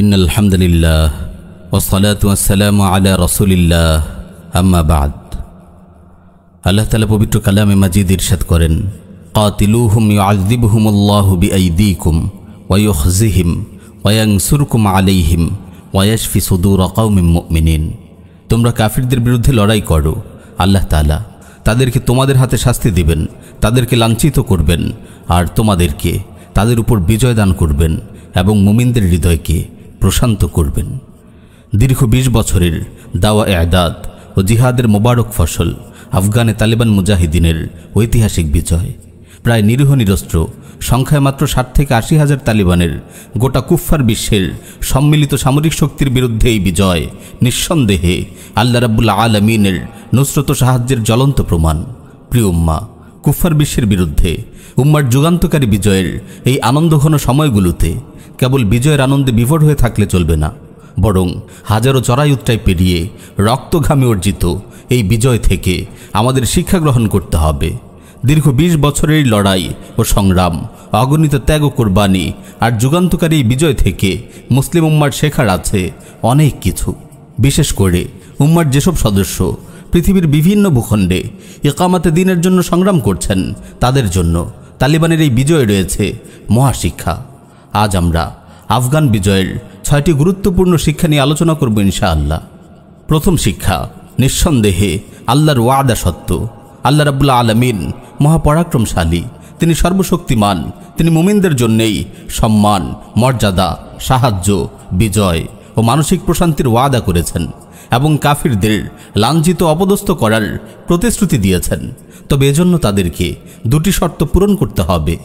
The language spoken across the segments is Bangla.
ইন আলহামদুলিল্লাহ ওসলাতাম আলা اما بعد আল্লাহ تعالى পবিত্র কালামে মাজিদ ইরশাদ করেন قاتلوهم يعذبهم الله ওয়া ويخزيهم وينصركم عليهم আলাইহিম ওয়া قوم مؤمنين তোমরা কাফিরদের বিরুদ্ধে লড়াই করো, আল্লাহ তাআলা তাদেরকে তোমাদের হাতে শাস্তি দিবেন, তাদেরকে লাঞ্ছিত করবেন, আর তোমাদেরকে তাদের উপর বিজয় দান করবেন এবং মুমিনদের হৃদয়কে প্রশান্ত করবেন। দীর্ঘ ২০ বছরের দাওয়া এদাদ ও জিহাদের মোবারক ফসল আফগানে তালেবান মুজাহিদিনের ঐতিহাসিক বিজয়। প্রায় নিরীহ নিরস্ত্র, সংখ্যায় মাত্র ষাট থেকে আশি হাজার তালিবানের গোটা কুফফার বিশ্বের সম্মিলিত সামরিক শক্তির বিরুদ্ধে এই বিজয় নিঃসন্দেহে আল্লাহ রাব্বুল আলমিনের নুসরত সাহায্যের জ্বলন্ত প্রমাণ। প্রিয় উম্মা, কুফফার বিশ্বের বিরুদ্ধে উম্মার যুগান্তকারী বিজয়ের এই আনন্দঘন সময়গুলোতে কেবল বিজয়ের আনন্দে বিভোর হয়ে থাকলে চলবে না, বরং হাজারো চড়াই পেরিয়ে রক্তঘামে অর্জিত এই বিজয় থেকে আমাদের শিক্ষা গ্রহণ করতে হবে। দীর্ঘ ২০ বছরের লড়াই ও সংগ্রাম, অগণিত ত্যাগ ও কোরবানি আর যুগান্তকারী বিজয় থেকে মুসলিম উম্মার শেখার আছে অনেক কিছু। বিশেষ করে উম্মার যেসব সদস্য পৃথিবীর বিভিন্ন ভূখণ্ডে একামাতে দিনের জন্য সংগ্রাম করছেন, তাদের জন্য তালিবানের এই বিজয় রয়েছে মহাশিক্ষা। আজ আমরা আফগান বিজয়ের ছয়টি গুরুত্বপূর্ণ শিক্ষা নিয়ে আলোচনা করব ইনশাআল্লাহ। প্রথম শিক্ষা, নিঃসন্দেহে আল্লাহর ওয়াদা সত্য। আল্লাহ রাবুল্লা আলমিন মহাপরাক্রমশালী, তিনি সর্বশক্তিমান, তিনি মুমিনদের জন্যেই সম্মান, মর্যাদা, সাহায্য, বিজয় ও মানসিক প্রশান্তির ওয়াদা করেছেন এবং কাফিরদের লাঞ্ছিত অপদস্থ করার প্রতিশ্রুতি দিয়েছেন। তবে এজন্য তাদেরকে দুটি শর্ত পূরণ করতে হবে।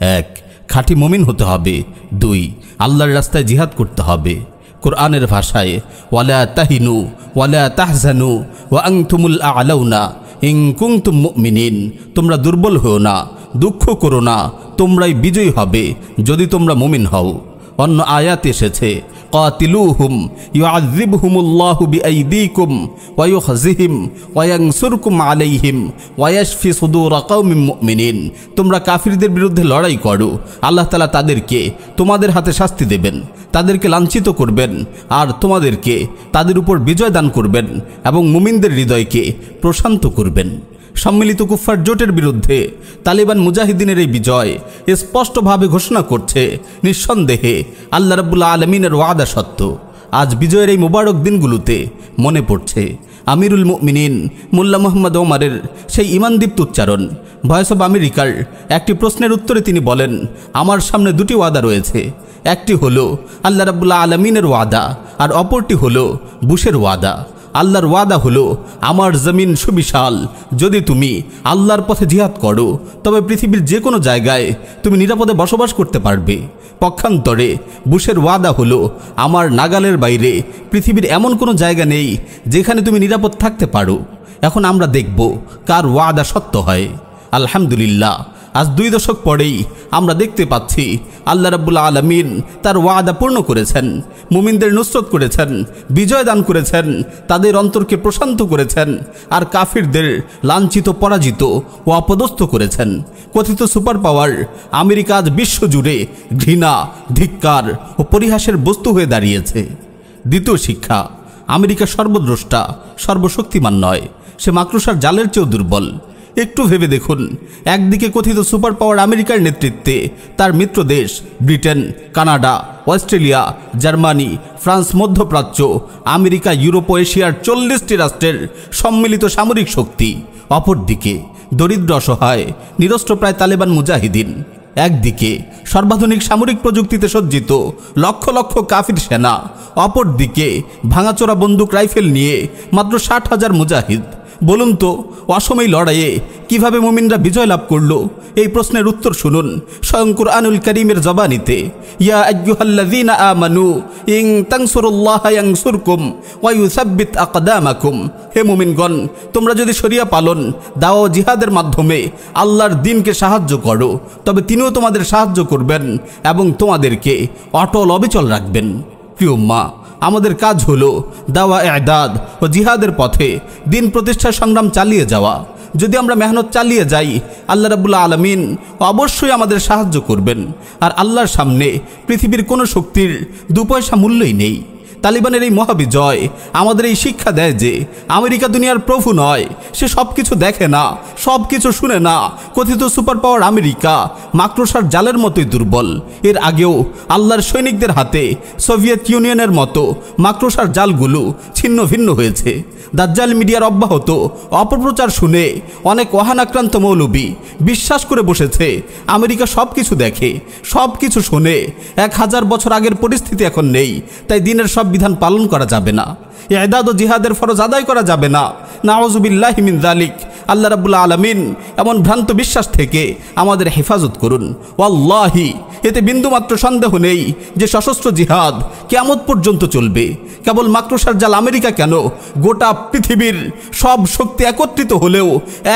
এক খাঁটি মমিন হতে হবে। দুই, আল্লাহর রাস্তায় জিহাদ করতে হবে। কোরআনের ভাষায়, ওয়ালা তাহিনু, ওয়ালা তাহজানু, ওয়া আংতুমুল আলাউনা ইং কুংতুম মুমিনিন। তোমরা দুর্বল হও না, দুঃখ করো না, তোমরাই বিজয়ী হবে যদি তোমরা মমিন হও। অন্য আয়াত এসেছে কাতিলুহুম ইউআযযিবহুমুল্লাহু বিআইদিকুম ওয়া ইউখযিহিম ওয়া ইয়ানসুরকুম আলাইহিম ওয়া ইয়াশফি সুদুর কওমিন মুমিনিন তোমরা কাফিরদের বিরুদ্ধে লড়াই করো। আল্লাহ তাআলা তাদেরকে তোমাদের হাতে শাস্তি দেবেন, তাদেরকে লাঞ্ছিত করবেন, আর তোমাদেরকে তাদের উপর বিজয় দান করবেন এবং মুমিনদের হৃদয়কে প্রশান্ত করবেন। সম্মিলিত কুফার জোটের বিরুদ্ধে তালিবান মুজাহিদিনের এই বিজয় স্পষ্টভাবে ঘোষণা করছে নিঃসন্দেহে আল্লাহ রাবুল্লা আলমিনের ওয়াদা সত্য। আজ বিজয়ের এই মোবারক দিনগুলোতে মনে পড়ছে আমিরুল মুমিনিন মোল্লা মোহাম্মদ ওমারের সেই ইমানদীপ্ত উচ্চারণ। ভয়েস অব আমেরিকার একটি প্রশ্নের উত্তরে তিনি বলেন, আমার সামনে দুটি ওয়াদা রয়েছে। একটি হলো আল্লাহ রাবুল্লা আলমিনের ওয়াদা আর অপরটি হলো বুশের ওয়াদা। আল্লাহর ওয়াদা হলো, আমার জমিন সুবিশাল। যদি তুমি আল্লাহর পথে জিহাদ করো, তবে পৃথিবীর যে কোনো জায়গায় তুমি নিরাপদে বসবাস করতে পারবে। পক্ষান্তরে বুশের ওয়াদা হলো, আমার নাগালের বাইরে পৃথিবীর এমন কোনো জায়গা নেই যেখানে তুমি নিরাপদ থাকতে পারো। এখন আমরা দেখব কার ওয়াদা সত্য হয়। আলহামদুলিল্লাহ। আজ দুই দশক পরেই আমরা দেখতে পাচ্ছি আল্লাহ রাবুল্লা আলমিন তার ওয়াদা পূর্ণ করেছেন, মুমিনদের নুসরত করেছেন বিজয় দান করেছেন, তাদের অন্তরকে প্রশান্ত করেছেন আর কাফিরদের লাঞ্ছিত, পরাজিত ও অপদস্থ করেছেন। কথিত সুপার পাওয়ার আমেরিকা আজ বিশ্বজুড়ে ঘৃণা, ধিক্কার ও পরিহাসের বস্তু হয়ে দাঁড়িয়েছে। দ্বিতীয় শিক্ষা, আমেরিকা সর্বদ্রষ্টা, সর্বশক্তিমান নয়, সে মাকড়সার জালের চেয়েও দুর্বল। একটু ভেবে দেখুন। একদিকে কথিত সুপার পাওয়ার আমেরিকার নেতৃত্বে তার মিত্র দেশ Britain, Canada, Australia, Germany, France, মধ্যপ্রাচ্য, আমেরিকা, ইউরোপ ও এশিয়ার চল্লিশটি রাষ্ট্রের সম্মিলিত সামরিক শক্তি। অপরদিকে দরিদ্র অসহায়, নিরস্ত্র প্রায় তালেবান মুজাহিদিন। একদিকে সর্বাধুনিক সামরিক প্রযুক্তিতে সজ্জিত লক্ষ লক্ষ কাফির সেনা। অপরদিকে ভাঙাচোরা বন্দুক রাইফেল নিয়ে মাত্র ষাট হাজার মুজাহিদ। বলুন তো অসময় লড়াইয়ে কীভাবে মুমিনরা বিজয় লাভ করল? এই প্রশ্নের উত্তর শুনুন। স্বয়ং কুরআনুল করিমের জবানিতে, ইয়া আকদামাকুম। হে মুমিনগণ, তোমরা যদি শরিয়া পালন, দাও জিহাদের মাধ্যমে আল্লাহর দিনকে সাহায্য করো, তবে তিনিও তোমাদের সাহায্য করবেন এবং তোমাদেরকে অটল অবিচল রাখবেন। প্রিয় মা আমাদের কাজ হলো দাওয়া এদাদ ও জিহাদের পথে দিন প্রতিষ্ঠার সংগ্রাম চালিয়ে যাওয়া। যদি আমরা মেহনত চালিয়ে যাই, আল্লাহ রাবুল্লা আলমিন অবশ্যই আমাদের সাহায্য করবেন। আর আল্লাহর সামনে পৃথিবীর কোনো শক্তির দু পয়সা মূল্যই নেই। তালিবানের এই মহাবিজয় আমাদের এই শিক্ষা দেয় যে আমেরিকা দুনিয়ার প্রভু নয়। সে সব কিছু দেখে না সব কিছু শুনে না। কথিত সুপার পাওয়ার আমেরিকা মাক্রোসার জালের মতোই দুর্বল। এর আগেও আল্লাহর সৈনিকদের হাতে সোভিয়েত ইউনিয়নের মতো মাক্রোসার জালগুলো ছিন্ন ভিন্ন হয়েছে। দাজ্জাল মিডিয়ার অব্যাহত অপপ্রচার শুনে অনেক ওহানাক্রান্ত মৌলবী বিশ্বাস করে বসেছে, আমেরিকা সব কিছু দেখে সব কিছু শোনে। এক হাজার বছর আগের পরিস্থিতি এখন নেই, তাই দিনের সব বিধান পালন করা যাবে না। এদাদ ও জিহাদের ফরজ আদায় করা যাবে না। নাওজুবিল্লাহ মিন জালিক আল্লাহ রাবুল্লা আলমিন এমন ভ্রান্ত বিশ্বাস থেকে আমাদের হেফাজত করুন। ওয়াল্লাহি এতে বিন্দুমাত্র সন্দেহ নেই যে সশস্ত্র জিহাদ কেমত পর্যন্ত চলবে। কেবল মাক্রোসার জাল আমেরিকা কেন? গোটা পৃথিবীর সব শক্তি একত্রিত হলেও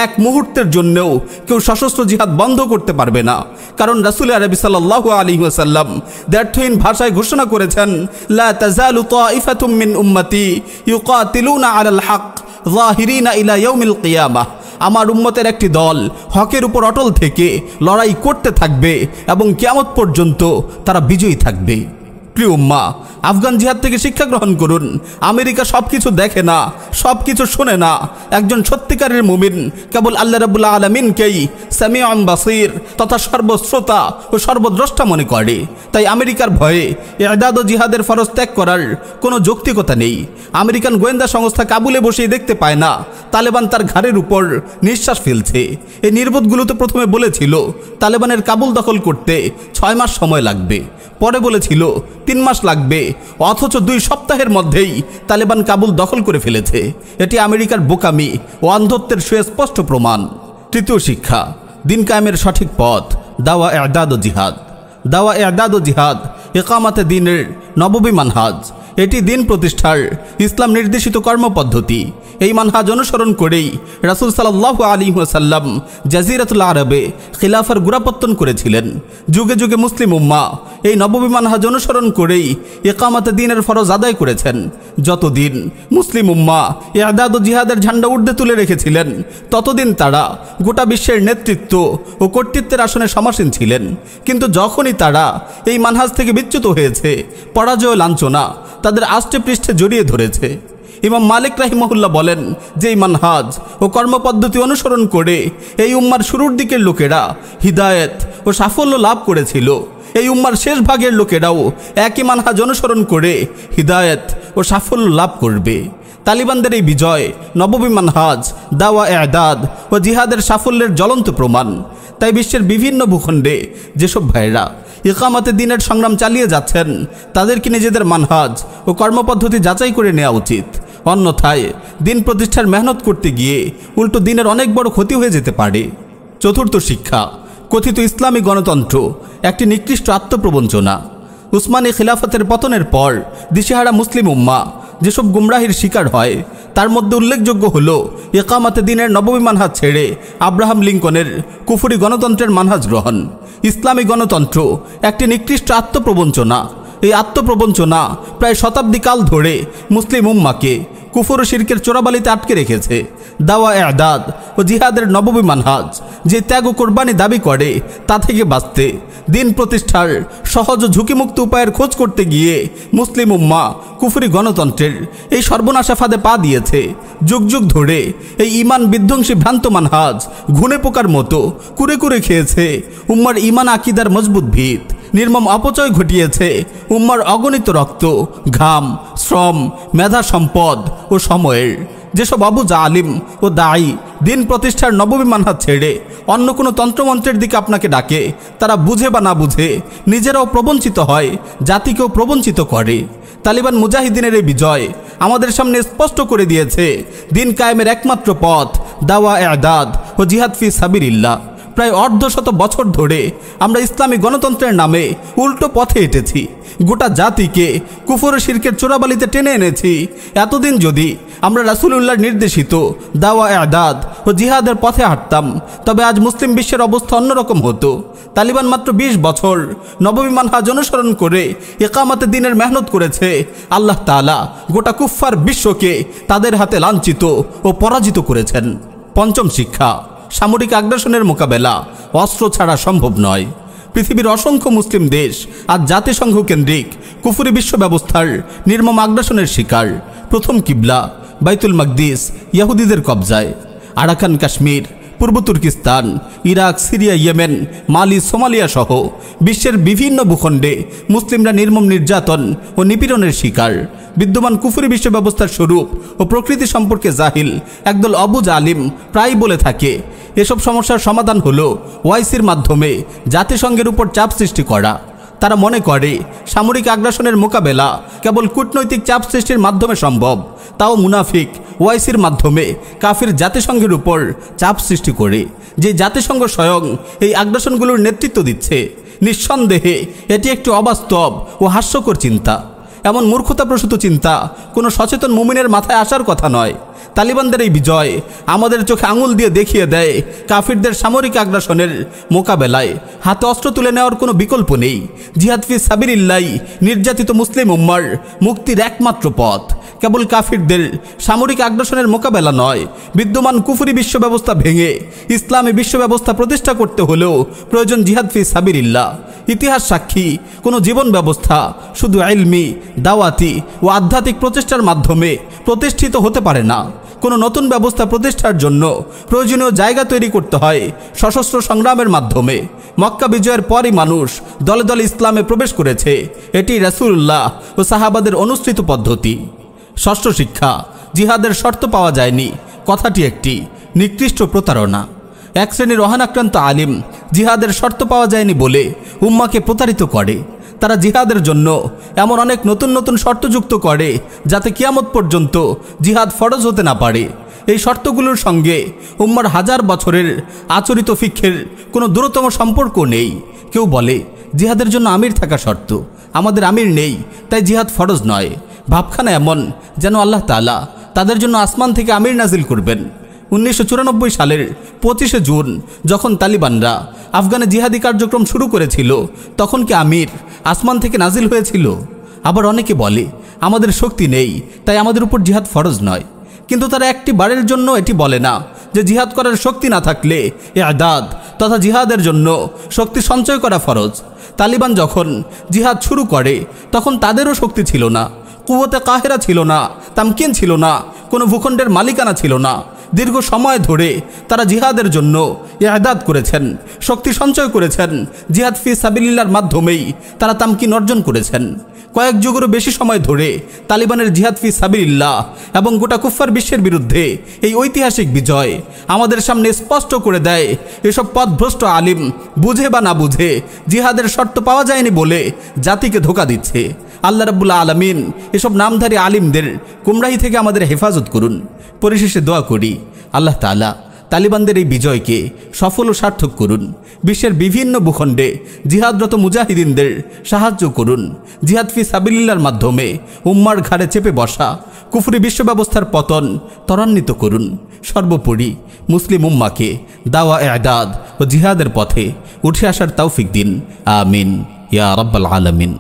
এক মুহূর্তের জন্যও কেউ সশস্ত্র জিহাদ বন্ধ করতে পারবে না। কারণ রাসুল আরবি সাল্লাহ আলী ওয়াসাল্লাম দ্ব্যর্থহীন ভাষায় ঘোষণা করেছেন, লা উম্মতি ইউকাতিলুনা আলাল হক জাহিরিনা ইলা ইয়াউমিল কিয়ামাহ আমার উম্মতের একটি দল হকের উপর অটল থেকে লড়াই করতে থাকবে এবং কেয়ামত পর্যন্ত তারা বিজয়ী থাকবে। প্রিয় উম্মা আফগান জিহাদ থেকে শিক্ষা গ্রহণ করুন। আমেরিকা সব কিছু দেখে না সব কিছু শোনে না। একজন সত্যিকারের মুমিন, কেবল আল্লাহ রাবুল্লাহ আলমিনকেই সামিয়াম বাসির তথা সর্বশ্রোতা ও সর্বদ্রষ্টা মনে করে। তাই আমেরিকার ভয়ে এদাদ ও জিহাদের ফরজ ত্যাগ করার কোনো যৌক্তিকতা নেই। আমেরিকান গোয়েন্দা সংস্থা কাবুলে বসেই দেখতে পায় না, তালেবান তার ঘাড়ের উপর নিঃশ্বাস ফেলছে। এই নির্বোধগুলো তো প্রথমে বলেছিল, তালেবানের কাবুল দখল করতে ছয় মাস সময় লাগবে। পরে বলেছিল, তিন মাস লাগবে, অথচ দুই সপ্তাহের মধ্যেই তালেবান কাবুল দখল করে ফেলেছে। এটি আমেরিকার বোকামি ও অন্ধত্বের সুস্পষ্ট প্রমাণ। তৃতীয় শিক্ষা, দিন কায়েমের সঠিক পথ, দাওয়া এদাদ ও জিহাদ। দাওয়া এদাদ ও জিহাদ একামাতে দিনের নববী মানহাজ। এটি দিন প্রতিষ্ঠার ইসলাম নির্দেশিত কর্মপদ্ধতি। এই মানহাজ অনুসরণ করেই রাসুল সাল্লাহ আলী সাল্লাম জাজিরাতুল আরবে খিলাফার গুরাপত্তন করেছিলেন। যুগে যুগে মুসলিম উম্মা এই নববী মানহাজ অনুসরণ করেই একামাতে দিনের ফরজ আদায় করেছেন। যতদিন মুসলিম উম্মা এ আদাদ ও জিহাদের ঝান্ডা উর্ধে তুলে রেখেছিলেন, ততদিন তারা গোটা বিশ্বের নেতৃত্ব ও কর্তৃত্বের আসনে সমাসীন ছিলেন। কিন্তু যখনই তারা এই মানহাজ থেকে বিচ্যুত হয়েছে, পরাজয় লাঞ্ছনা তাদের আষ্টে পৃষ্ঠে জড়িয়ে ধরেছে। ইমাম মালিক রাহিমহুল্লাহ বলেন যে এই মানহাজ ও কর্মপদ্ধতি অনুসরণ করে এই উম্মার শুরুর দিকের লোকেরা হিদায়েত ও সাফল্য লাভ করেছিল এই উম্মার শেষ ভাগের লোকেরাও একই মানহাজ অনুসরণ করে হিদায়েত ও সাফল্য লাভ করবে। তালিবানদের এই বিজয় নববী মানহাজ, দাওয়া এদাদ ও জিহাদের সাফল্যের জ্বলন্ত প্রমাণ। তাই বিশ্বের বিভিন্ন ভূখণ্ডে যেসব ভাইরা ইকামাতে দিনের সংগ্রাম চালিয়ে যাচ্ছেন, তাদেরকে নিজেদের মানহাজ ও কর্মপদ্ধতি যাচাই করে নেওয়া উচিত। অন্যথায় দিন প্রতিষ্ঠার মেহনত করতে গিয়ে উল্টো দিনের অনেক বড় ক্ষতি হয়ে যেতে পারে। চতুর্থ শিক্ষা কথিত ইসলামী গণতন্ত্র, একটি নিকৃষ্ট আত্মপ্রবঞ্চনা। উসমানী খিলাফতের পতনের পর দিশেহারা মুসলিম উম্মা যেসব গুমরাহির শিকার হয়, তার মধ্যে উল্লেখযোগ্য হল একামাতে দিনের নবমী মানহাজ ছেড়ে আব্রাহাম লিঙ্কনের কুফুরি গণতন্ত্রের মানহাজ গ্রহণ। ইসলামী গণতন্ত্র একটি নিকৃষ্ট আত্মপ্রবঞ্চনা এই আত্মপ্রবঞ্চনা প্রায় শতাব্দী কাল ধরে মুসলিম উম্মাকে কুফর শিরকের চোরাবালিতে আটকে রেখেছে। দাওয়া এদাদ ও জিহাদের নবমী মানহাজ যে ত্যাগ ও কোরবানি দাবি করে তা থেকে বাঁচতে দিন প্রতিষ্ঠার সহজ ও ঝুঁকিমুক্ত উপায়ের খোঁজ করতে গিয়ে মুসলিম উম্মা কুফরি গণতন্ত্রের এই সর্বনাশা ফাঁদে পা দিয়েছে। যুগ যুগ ধরে এই ইমান বিধ্বংসী ভ্রান্ত মানহাজ ঘুনে পোকার মতো কুরে কুরে খেয়েছে। উম্মার ইমান আকিদার মজবুত ভিত। নির্মম অপচয় ঘটিয়েছে। উম্মার অগণিত রক্ত, ঘাম, শ্রম, মেধা সম্পদ ও সময়ের। যেসব আবু জালিম ও দায়ী দিন প্রতিষ্ঠার নবমী মানহাজ ছেড়ে অন্য কোনো তন্ত্রমন্ত্রের দিকে আপনাকে ডাকে, তারা বুঝে বা না বুঝে নিজেরাও প্রবঞ্চিত হয়, জাতিকেও প্রবঞ্চিত করে। তালিবান মুজাহিদিনের এই বিজয় আমাদের সামনে স্পষ্ট করে দিয়েছে, দিন কায়েমের একমাত্র পথ দাওয়া এদাদ ও জিহাদ ফি সাবিরিল্লাহ প্রায় অর্ধশত বছর ধরে আমরা ইসলামী গণতন্ত্রের নামে উল্টো পথে হেঁটেছি গোটা জাতিকে কুফর শিরকের চোরাবালিতে টেনে এনেছি। এতদিন যদি আমরা রাসুলুল্লাহর নির্দেশিত দাওয়া আদাদ ও জিহাদের পথে হাঁটতাম, তবে আজ মুসলিম বিশ্বের অবস্থা অন্যরকম হতো। তালিবান মাত্র ২০ বছর নববিমান মানহাজ অনুসরণ করে একামাতে দিনের মেহনত করেছে। আল্লাহ তাআলা গোটা কুফফার বিশ্বকে তাদের হাতে লাঞ্ছিত ও পরাজিত করেছেন। পঞ্চম শিক্ষা। সামরিক আগ্রাসনের মোকাবেলা। অস্ত্র ছাড়া সম্ভব নয়। পৃথিবীর অসংখ্য মুসলিম দেশ আজ জাতিসংঘ কেন্দ্রিক কুফুরি বিশ্ব ব্যবস্থার নির্মম আগ্রাসনের শিকার। প্রথম কিবলা, বাইতুল মাকদিস, ইয়াহুদিদের কবজায়। আরাকান কাশ্মীর পূর্ব Turkistan, Iraq, Syria, Yemen, Mali, Somalia সহ বিশ্বের বিভিন্ন ভূখণ্ডে মুসলিমরা নির্মম নির্যাতন ও নিপীড়নের শিকার। বিদ্যমান কুফুরি বিশ্ব ব্যবস্থার স্বরূপ ও প্রকৃতি সম্পর্কে জাহিল একদল অবুজ আলিম প্রায় বলে থাকে, এসব সমস্যার সমাধান হলো ওয়াইসির মাধ্যমে জাতিসংঘের উপর চাপ সৃষ্টি করা। তারা মনে করে, সামরিক আগ্রাসনের মোকাবেলা কেবল কূটনৈতিক চাপ সৃষ্টির মাধ্যমে সম্ভব, তাও মুনাফিক, ওয়াইসির মাধ্যমে কাফির জাতিসংঘের উপর চাপ সৃষ্টি করে, যে জাতিসংঘ স্বয়ং এই আগ্রাসনগুলোর নেতৃত্ব দিচ্ছে। নিঃসন্দেহে এটি একটি অবাস্তব ও হাস্যকর চিন্তা। এমন মূর্খতাপ্রসূত চিন্তা কোনো সচেতন মুমিনের মাথায় আসার কথা নয়। তালিবানদের এই বিজয় আমাদের চোখে আঙুল দিয়ে দেখিয়ে দেয় কাফিরদের সামরিক আগ্রাসনের মোকাবেলায়। হাতে অস্ত্র তুলে নেওয়ার কোনো বিকল্প নেই। জিহাদফি সাবিরিল্লাই নির্যাতিত মুসলিম উম্মার মুক্তির একমাত্র পথ। কেবল কাফিরদের সামরিক আগ্রাসনের মোকাবেলা নয়, বিদ্যমান কুফুরি বিশ্ব ব্যবস্থা ভেঙে ইসলামী বিশ্ব ব্যবস্থা প্রতিষ্ঠা করতে হলেও প্রয়োজন জিহাদফি সাবিরিল্লাহ ইতিহাস সাক্ষী, কোনো জীবন ব্যবস্থা শুধু আইলমি দাওয়াতি ও আধ্যাত্মিক প্রচেষ্টার মাধ্যমে প্রতিষ্ঠিত হতে পারে না। কোনো নতুন ব্যবস্থা প্রতিষ্ঠার জন্য প্রয়োজনীয় জায়গা তৈরি করতে হয় সশস্ত্র সংগ্রামের মাধ্যমে। মক্কা বিজয়ের পরই মানুষ দলে দলে ইসলামে প্রবেশ করেছে। এটি রাসূলুল্লাহ ও সাহাবাদের অনুষ্ঠিত পদ্ধতি। ষষ্ঠ শিক্ষা, জিহাদের শর্ত পাওয়া যায়নি। কথাটি একটি নিকৃষ্ট প্রতারণা। এক শ্রেণির রহানাক্রান্ত আলিম জিহাদের শর্ত পাওয়া যায়নি বলে উম্মাকে প্রতারিত করে। তারা জিহাদের জন্য এমন অনেক নতুন নতুন শর্ত যুক্ত করে যাতে কিয়ামত পর্যন্ত জিহাদ ফরজ হতে না পারে। এই শর্তগুলোর সঙ্গে উম্মার হাজার বছরের আচরিত ফিক্ষের কোনো দূরতম সম্পর্ক নেই। কেউ বলে, জিহাদের জন্য আমির থাকা শর্ত। আমাদের আমির নেই, তাই জিহাদ ফরজ নয়। ভাবখানা এমন যেন আল্লাহ তালা তাদের জন্য আসমান থেকে আমির নাজিল করবেন। উনিশশো চুরানব্বই সালের পঁচিশে জুন, যখন তালিবানরা আফগানে জিহাদি কার্যক্রম শুরু করেছিল, তখন কি আমির আসমান থেকে নাজিল হয়েছিল? আবার অনেকে বলে, আমাদের শক্তি নেই, তাই আমাদের উপর জিহাদ ফরজ নয়। কিন্তু তারা একটি বারের জন্য এটি বলে না, যে জিহাদ করার শক্তি না থাকলে এ আদাদ তথা জিহাদের জন্য শক্তি সঞ্চয় করা ফরজ। তালিবান যখন জিহাদ শুরু করে, তখন তাদেরও শক্তি ছিল না কুয়োতে কাহেরা ছিল না, তামকিন ছিল না, কোনো ভূখণ্ডের মালিকানা ছিল না। দীর্ঘ সময় ধরে তারা জিহাদের জন্য এহদাদ করেছেন, শক্তি সঞ্চয় করেছেন, জিহাদ ফি সাবিল্লার মাধ্যমেই তারা তামকিন অর্জন করেছেন। কয়েক যুগেরও বেশি সময় ধরে তালিবানের জিহাদ ফি সাবিল্লাহ এবং গোটা কুফার বিশ্বের বিরুদ্ধে এই ঐতিহাসিক বিজয় আমাদের সামনে স্পষ্ট করে দেয়, এসব পথভ্রষ্ট আলিম বুঝে বা না বুঝে জিহাদের শর্ত পাওয়া যায়নি বলে জাতিকে ধোকা দিচ্ছে। আল্লাহ রাবুল্লাহ আলমিন এসব নামধারী আলিমদের কুমরাহি থেকে আমাদের হেফাজত করুন। পরিশেষে দোয়া করি। আল্লাহ তালা তালিবানদের এই বিজয়কে সফল ও সার্থক করুন। বিশ্বের বিভিন্ন ভূখণ্ডে জিহাদরত মুজাহিদিনদের সাহায্য করুন। জিহাদ ফি সাবিল্লার মাধ্যমে উম্মার ঘাড়ে চেপে বসা কুফরি বিশ্ব ব্যবস্থার পতন ত্বরান্বিত করুন। সর্বোপরি মুসলিম উম্মাকে দাওয়া, এদাদ ও জিহাদের পথে উঠে আসার তৌফিক দিন। আমিন। ইয়া রব্বাল আলমিন।